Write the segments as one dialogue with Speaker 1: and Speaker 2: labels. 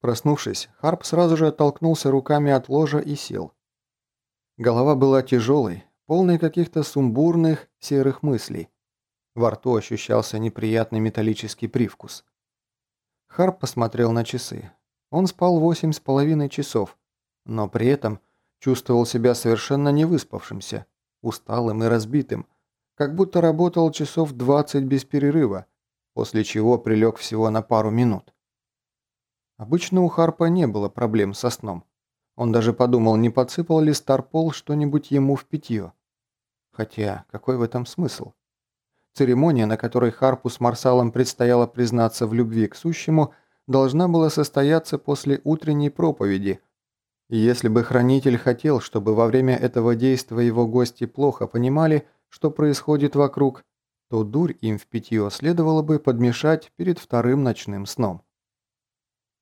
Speaker 1: Проснувшись, Харп сразу же оттолкнулся руками от ложа и сел. Голова была тяжелой, полной каких-то сумбурных, серых мыслей. Во рту ощущался неприятный металлический привкус. Харп посмотрел на часы. Он спал восемь с половиной часов, но при этом чувствовал себя совершенно невыспавшимся, усталым и разбитым, как будто работал часов двадцать без перерыва, после чего прилег всего на пару минут. Обычно у Харпа не было проблем со сном. Он даже подумал, не подсыпал ли Старпол что-нибудь ему в питье. Хотя, какой в этом смысл? Церемония, на которой Харпу с Марсалом предстояло признаться в любви к сущему, должна была состояться после утренней проповеди. И если бы хранитель хотел, чтобы во время этого действия его гости плохо понимали, что происходит вокруг, то дурь им в питье следовало бы подмешать перед вторым ночным сном.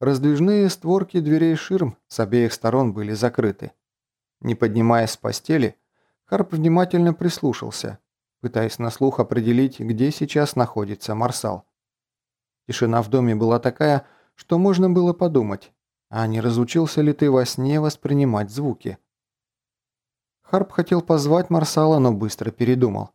Speaker 1: Раздвижные створки дверей ширм с обеих сторон были закрыты. Не поднимаясь с постели, Харп внимательно прислушался, пытаясь на слух определить, где сейчас находится Марсал. Тишина в доме была такая, что можно было подумать, а не разучился ли ты во сне воспринимать звуки. Харп хотел позвать Марсала, но быстро передумал.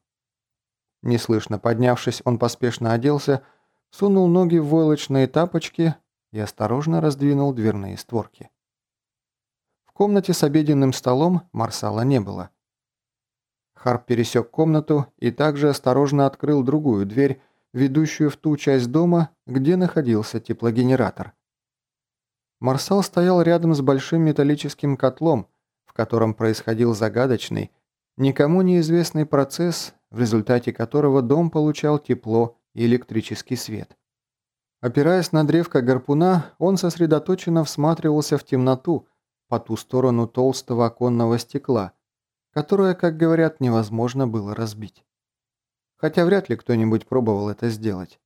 Speaker 1: Неслышно поднявшись, он поспешно оделся, сунул ноги в войлочные тапочки и осторожно раздвинул дверные створки. В комнате с обеденным столом Марсала не было. Харп пересек комнату и также осторожно открыл другую дверь, ведущую в ту часть дома, где находился теплогенератор. Марсал стоял рядом с большим металлическим котлом, в котором происходил загадочный, никому неизвестный процесс, в результате которого дом получал тепло и электрический свет. Опираясь на древко гарпуна, он сосредоточенно всматривался в темноту по ту сторону толстого оконного стекла, которое, как говорят, невозможно было разбить. Хотя вряд ли кто-нибудь пробовал это сделать.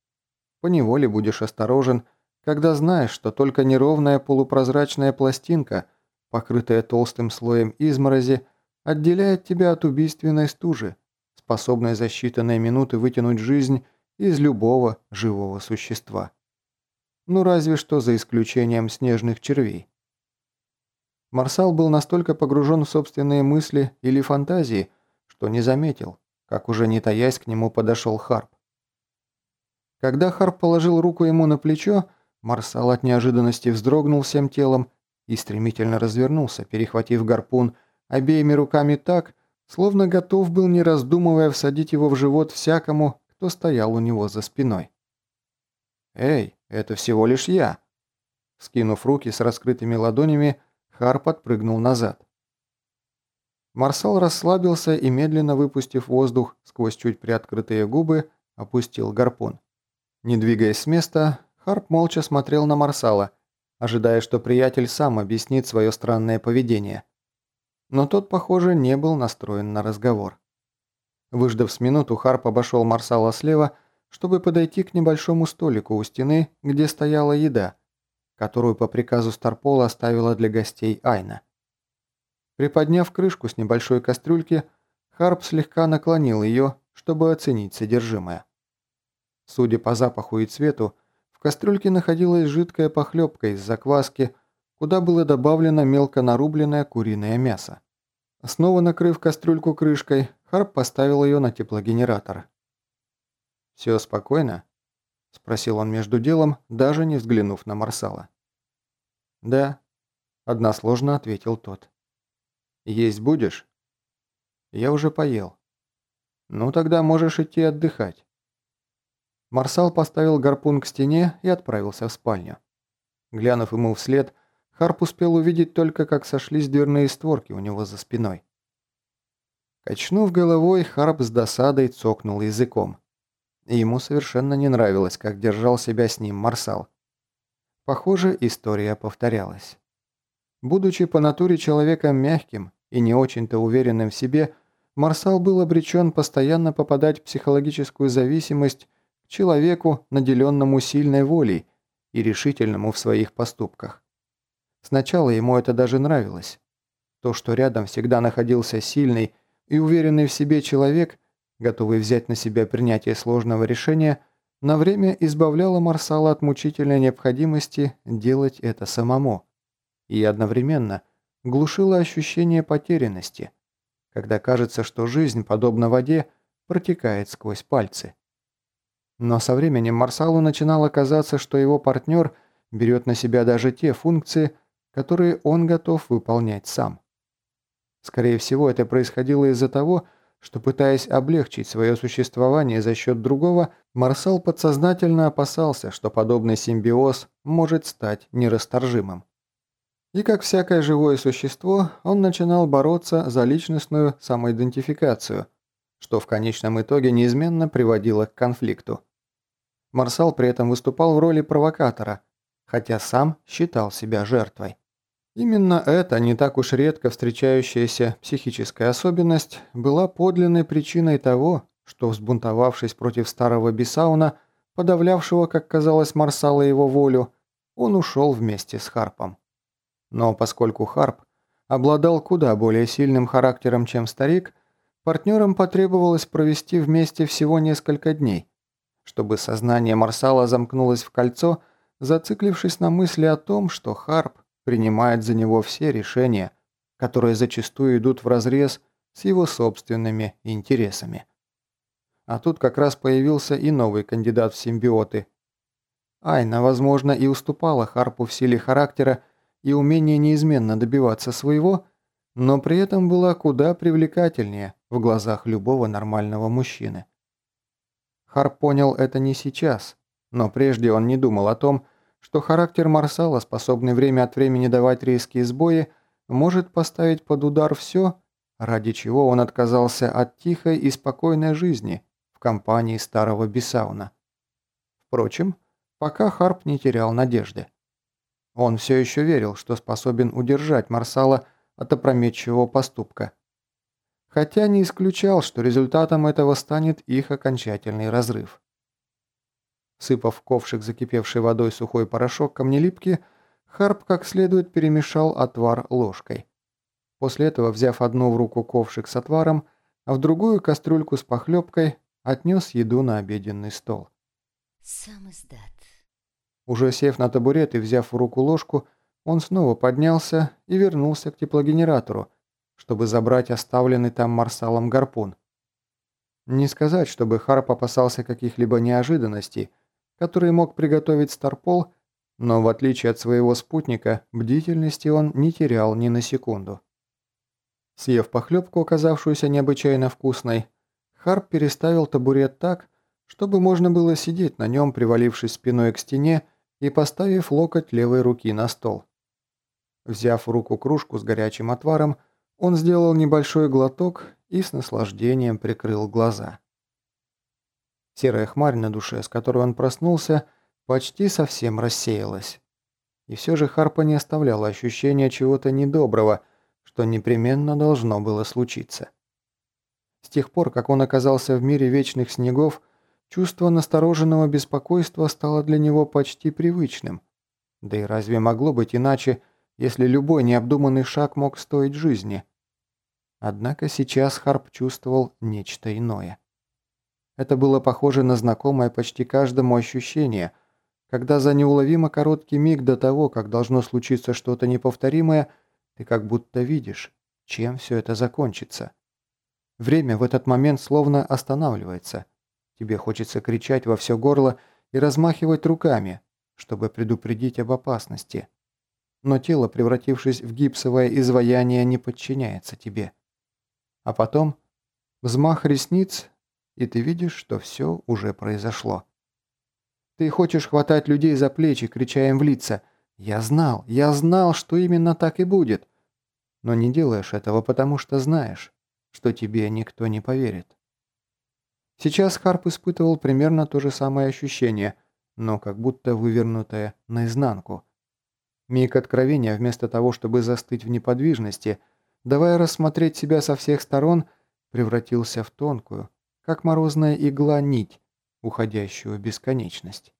Speaker 1: Поневоле будешь осторожен, когда знаешь, что только неровная полупрозрачная пластинка, покрытая толстым слоем изморози, отделяет тебя от убийственной стужи, способной за считанные минуты вытянуть жизнь из любого живого существа. Ну разве что за исключением снежных червей. Марсал был настолько погружен в собственные мысли или фантазии, что не заметил, как уже не таясь к нему подошел Харп. Когда Харп положил руку ему на плечо, Марсал от неожиданности вздрогнул всем телом и стремительно развернулся, перехватив гарпун обеими руками так, словно готов был, не раздумывая, всадить его в живот всякому, кто стоял у него за спиной. «Эй, это всего лишь я!» Скинув руки с раскрытыми ладонями, Хар подпрыгнул назад. Марсал расслабился и, медленно выпустив воздух сквозь чуть приоткрытые губы, опустил гарпун. Не двигаясь с места, Харп молча смотрел на Марсала, ожидая, что приятель сам объяснит свое странное поведение. Но тот, похоже, не был настроен на разговор. Выждав с минуту, Харп обошел Марсала слева, чтобы подойти к небольшому столику у стены, где стояла еда, которую по приказу Старпола оставила для гостей Айна. Приподняв крышку с небольшой кастрюльки, Харп слегка наклонил ее, чтобы оценить содержимое. Судя по запаху и цвету, в кастрюльке находилась жидкая похлебка из закваски, куда было добавлено мелко нарубленное куриное мясо. Снова накрыв кастрюльку крышкой, Харп поставил ее на теплогенератор. «Все спокойно?» – спросил он между делом, даже не взглянув на Марсала. «Да», – односложно ответил тот. «Есть будешь?» «Я уже поел». «Ну тогда можешь идти отдыхать». Марсал поставил гарпун к стене и отправился в спальню. Глянув ему вслед, Харп успел увидеть только, как сошлись дверные створки у него за спиной. Качнув головой, Харп с досадой цокнул языком и ему совершенно не нравилось, как держал себя с ним Марсал. Похоже, история повторялась. Будучи по натуре человеком мягким и не очень-то уверенным в себе, Марсал был обречен постоянно попадать в психологическую зависимость к человеку, наделенному сильной волей и решительному в своих поступках. Сначала ему это даже нравилось. То, что рядом всегда находился сильный и уверенный в себе человек – готовый взять на себя принятие сложного решения, на время избавляла Марсала от мучительной необходимости делать это самому и одновременно глушила ощущение потерянности, когда кажется, что жизнь, подобно воде, протекает сквозь пальцы. Но со временем Марсалу начинало казаться, что его партнер берет на себя даже те функции, которые он готов выполнять сам. Скорее всего, это происходило из-за того, что, пытаясь облегчить свое существование за счет другого, Марсал подсознательно опасался, что подобный симбиоз может стать нерасторжимым. И как всякое живое существо, он начинал бороться за личностную самоидентификацию, что в конечном итоге неизменно приводило к конфликту. Марсал при этом выступал в роли провокатора, хотя сам считал себя жертвой. Именно эта не так уж редко встречающаяся психическая особенность была подлинной причиной того, что, взбунтовавшись против старого Бесауна, подавлявшего, как казалось, Марсала его волю, он ушел вместе с Харпом. Но поскольку Харп обладал куда более сильным характером, чем старик, партнерам потребовалось провести вместе всего несколько дней, чтобы сознание Марсала замкнулось в кольцо, зациклившись на мысли о том, что Харп принимает за него все решения, которые зачастую идут вразрез с его собственными интересами. А тут как раз появился и новый кандидат в симбиоты. Айна, возможно, и уступала Харпу в силе характера и умении неизменно добиваться своего, но при этом была куда привлекательнее в глазах любого нормального мужчины. Харп понял это не сейчас, но прежде он не думал о том, что характер Марсала, способный время от времени давать резкие сбои, может поставить под удар все, ради чего он отказался от тихой и спокойной жизни в компании старого Бесауна. Впрочем, пока Харп не терял надежды. Он все еще верил, что способен удержать Марсала от опрометчивого поступка – хотя не исключал, что результатом этого станет их окончательный разрыв. Сыпав в ковшик закипевшей водой сухой порошок камнелипки, Харп как следует перемешал отвар ложкой. После этого, взяв одну в руку ковшик с отваром, а в другую кастрюльку с похлебкой, отнес еду на обеденный стол.
Speaker 2: Сам издат.
Speaker 1: Уже сев на табурет и взяв в руку ложку, он снова поднялся и вернулся к теплогенератору, чтобы забрать оставленный там марсалом гарпун. Не сказать, чтобы Харп опасался каких-либо неожиданностей, которые мог приготовить Старпол, но в отличие от своего спутника, бдительности он не терял ни на секунду. Съев похлебку, оказавшуюся необычайно вкусной, Харп переставил табурет так, чтобы можно было сидеть на нем, привалившись спиной к стене и поставив локоть левой руки на стол. Взяв в руку кружку с горячим отваром, он сделал небольшой глоток и с наслаждением прикрыл глаза. Серая хмарь на душе, с которой он проснулся, почти совсем рассеялась. И все же Харпа не оставляла ощущения чего-то недоброго, что непременно должно было случиться. С тех пор, как он оказался в мире вечных снегов, чувство настороженного беспокойства стало для него почти привычным. Да и разве могло быть иначе, если любой необдуманный шаг мог стоить жизни? Однако сейчас Харп чувствовал нечто иное. Это было похоже на знакомое почти каждому ощущение, когда за неуловимо короткий миг до того, как должно случиться что-то неповторимое, ты как будто видишь, чем все это закончится. Время в этот момент словно останавливается. Тебе хочется кричать во все горло и размахивать руками, чтобы предупредить об опасности. Но тело, превратившись в гипсовое изваяние, не подчиняется тебе. А потом взмах ресниц, и ты видишь, что все уже произошло. Ты хочешь хватать людей за плечи, крича им в лица «Я знал, я знал, что именно так и будет!» Но не делаешь этого, потому что знаешь, что тебе никто не поверит. Сейчас Харп испытывал примерно то же самое ощущение, но как будто вывернутое наизнанку. Миг откровения, вместо того, чтобы застыть в неподвижности – давая рассмотреть себя со всех сторон, превратился в тонкую, как морозная игла нить, уходящую в бесконечность.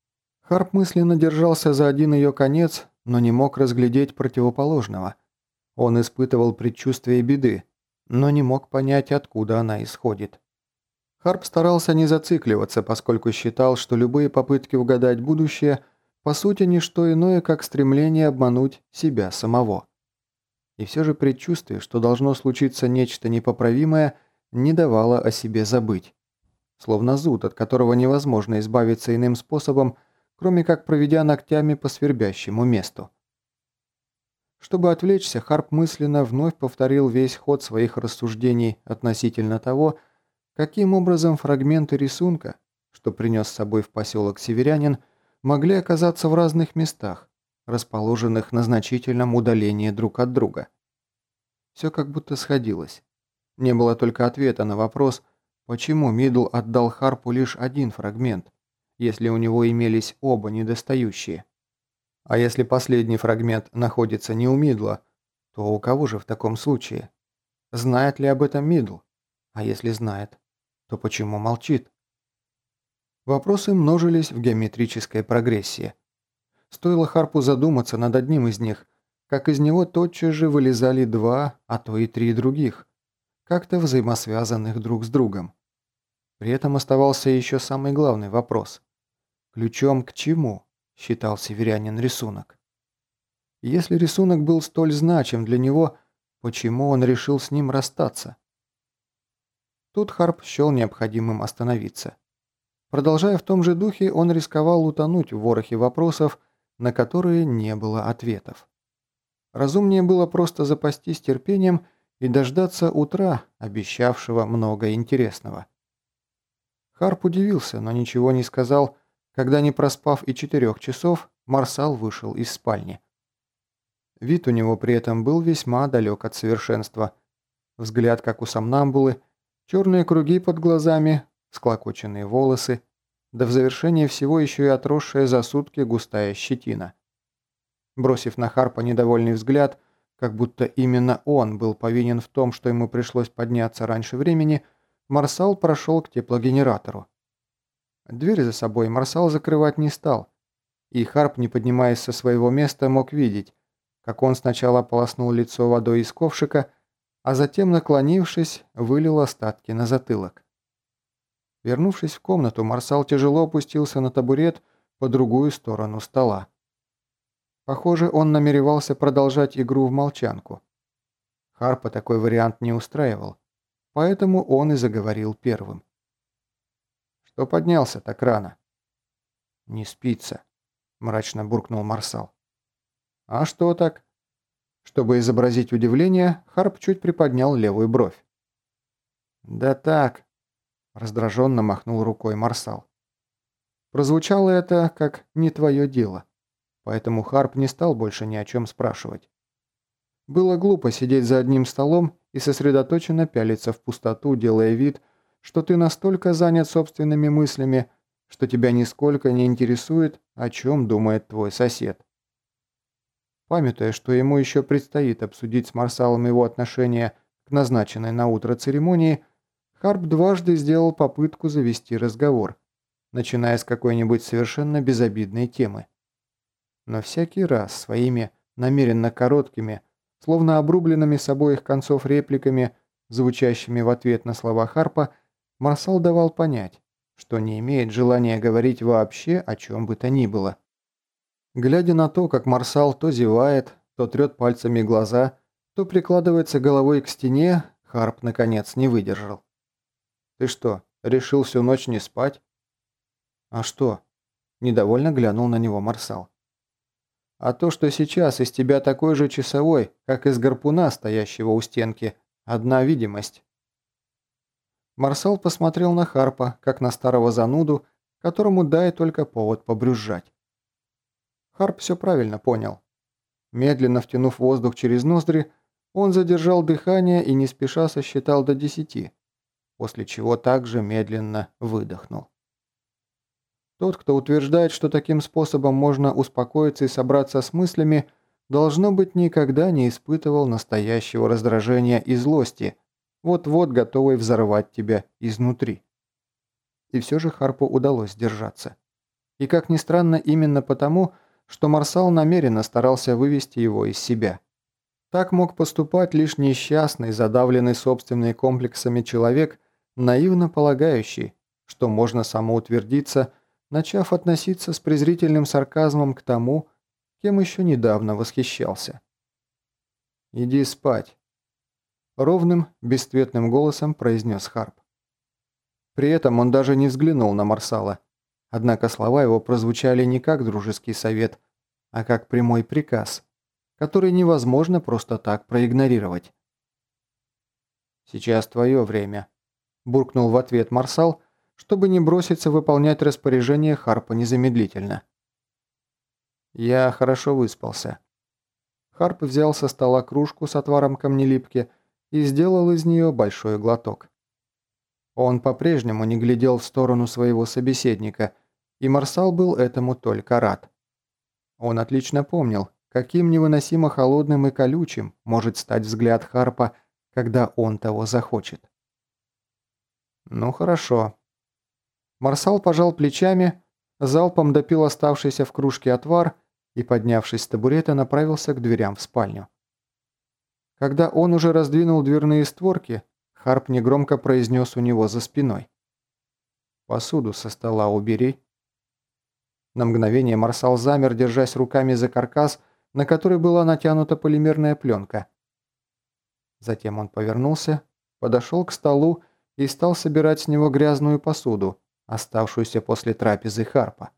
Speaker 1: Харп мысленно держался за один ее конец, но не мог разглядеть противоположного. Он испытывал предчувствие беды, но не мог понять, откуда она исходит. Харп старался не зацикливаться, поскольку считал, что любые попытки угадать будущее по сути не что иное, как стремление обмануть себя самого. И все же предчувствие, что должно случиться нечто непоправимое, не давало о себе забыть. Словно зуд, от которого невозможно избавиться иным способом, кроме как проведя ногтями по свербящему месту. Чтобы отвлечься, Харп мысленно вновь повторил весь ход своих рассуждений относительно того, каким образом фрагменты рисунка, что принес с собой в поселок северянин, могли оказаться в разных местах, расположенных на значительном удалении друг от друга. Все как будто сходилось. Не было только ответа на вопрос, почему Мидл отдал Харпу лишь один фрагмент, если у него имелись оба недостающие. А если последний фрагмент находится не у Мидла, то у кого же в таком случае? Знает ли об этом Мидл? А если знает, то почему молчит? Вопросы множились в геометрической прогрессии. Стоило Харпу задуматься над одним из них, как из него тотчас же вылезали два, а то и три других, как-то взаимосвязанных друг с другом. При этом оставался еще самый главный вопрос. Ключом к чему считал северянин рисунок? Если рисунок был столь значим для него, почему он решил с ним расстаться? Тут Харп счел необходимым остановиться. Продолжая в том же духе, он рисковал утонуть в ворохе вопросов, на которые не было ответов. Разумнее было просто запастись терпением и дождаться утра, обещавшего много интересного. Харп удивился, но ничего не сказал, когда, не проспав и четырех часов, Марсал вышел из спальни. Вид у него при этом был весьма далек от совершенства. Взгляд, как у сомнамбулы, черные круги под глазами, склокоченные волосы, да в завершение всего еще и отросшая за сутки густая щетина. Бросив на Харпа недовольный взгляд, как будто именно он был повинен в том, что ему пришлось подняться раньше времени, Марсал прошел к теплогенератору. Дверь за собой Марсал закрывать не стал, и Харп, не поднимаясь со своего места, мог видеть, как он сначала полоснул лицо водой из ковшика, а затем, наклонившись, вылил остатки на затылок. Вернувшись в комнату, Марсал тяжело опустился на табурет по другую сторону стола. Похоже, он намеревался продолжать игру в молчанку. Харпа такой вариант не устраивал, поэтому он и заговорил первым. «Что поднялся так рано?» «Не спится», – мрачно буркнул Марсал. «А что так?» Чтобы изобразить удивление, Харп чуть приподнял левую бровь. «Да так», Раздраженно махнул рукой Марсал. Прозвучало это как «не твое дело», поэтому Харп не стал больше ни о чем спрашивать. Было глупо сидеть за одним столом и сосредоточенно пялиться в пустоту, делая вид, что ты настолько занят собственными мыслями, что тебя нисколько не интересует, о чем думает твой сосед. Памятуя, что ему еще предстоит обсудить с Марсалом его отношение к назначенной на утро церемонии, Харп дважды сделал попытку завести разговор, начиная с какой-нибудь совершенно безобидной темы. Но всякий раз своими намеренно короткими, словно обрубленными с обоих концов репликами, звучащими в ответ на слова Харпа, Марсал давал понять, что не имеет желания говорить вообще о чем бы то ни было. Глядя на то, как Марсал то зевает, то трет пальцами глаза, то прикладывается головой к стене, Харп наконец не выдержал. Ты что, решил всю ночь не спать?» «А что?» – недовольно глянул на него Марсал. «А то, что сейчас из тебя такой же часовой, как из гарпуна, стоящего у стенки, одна видимость». Марсал посмотрел на Харпа, как на старого зануду, которому дай только повод побрюзжать. Харп все правильно понял. Медленно втянув воздух через ноздри, он задержал дыхание и не спеша сосчитал до десяти после чего также медленно выдохнул. Тот, кто утверждает, что таким способом можно успокоиться и собраться с мыслями, должно быть, никогда не испытывал настоящего раздражения и злости, вот-вот готовый взорвать тебя изнутри. И все же Харпу удалось держаться. И как ни странно, именно потому, что Марсал намеренно старался вывести его из себя. Так мог поступать лишь несчастный, задавленный собственными комплексами человек – наивно полагающий, что можно самоутвердиться, начав относиться с презрительным сарказмом к тому, кем еще недавно восхищался. «Иди спать», — ровным, бесцветным голосом произнес Харп. При этом он даже не взглянул на Марсала, однако слова его прозвучали не как дружеский совет, а как прямой приказ, который невозможно просто так проигнорировать. «Сейчас твое время», – буркнул в ответ Марсал, чтобы не броситься выполнять распоряжение Харпа незамедлительно. Я хорошо выспался. Харп взял со стола кружку с отваром камнелипки и сделал из нее большой глоток. Он по-прежнему не глядел в сторону своего собеседника, и Марсал был этому только рад. Он отлично помнил, каким невыносимо холодным и колючим может стать взгляд Харпа, когда он того захочет. «Ну хорошо». Марсал пожал плечами, залпом допил оставшийся в кружке отвар и, поднявшись с табурета, направился к дверям в спальню. Когда он уже раздвинул дверные створки, Харп негромко произнес у него за спиной. «Посуду со стола убери». На мгновение Марсал замер, держась руками за каркас, на который была натянута полимерная пленка. Затем он повернулся, подошел к столу и стал собирать с него грязную посуду, оставшуюся после трапезы Харпа.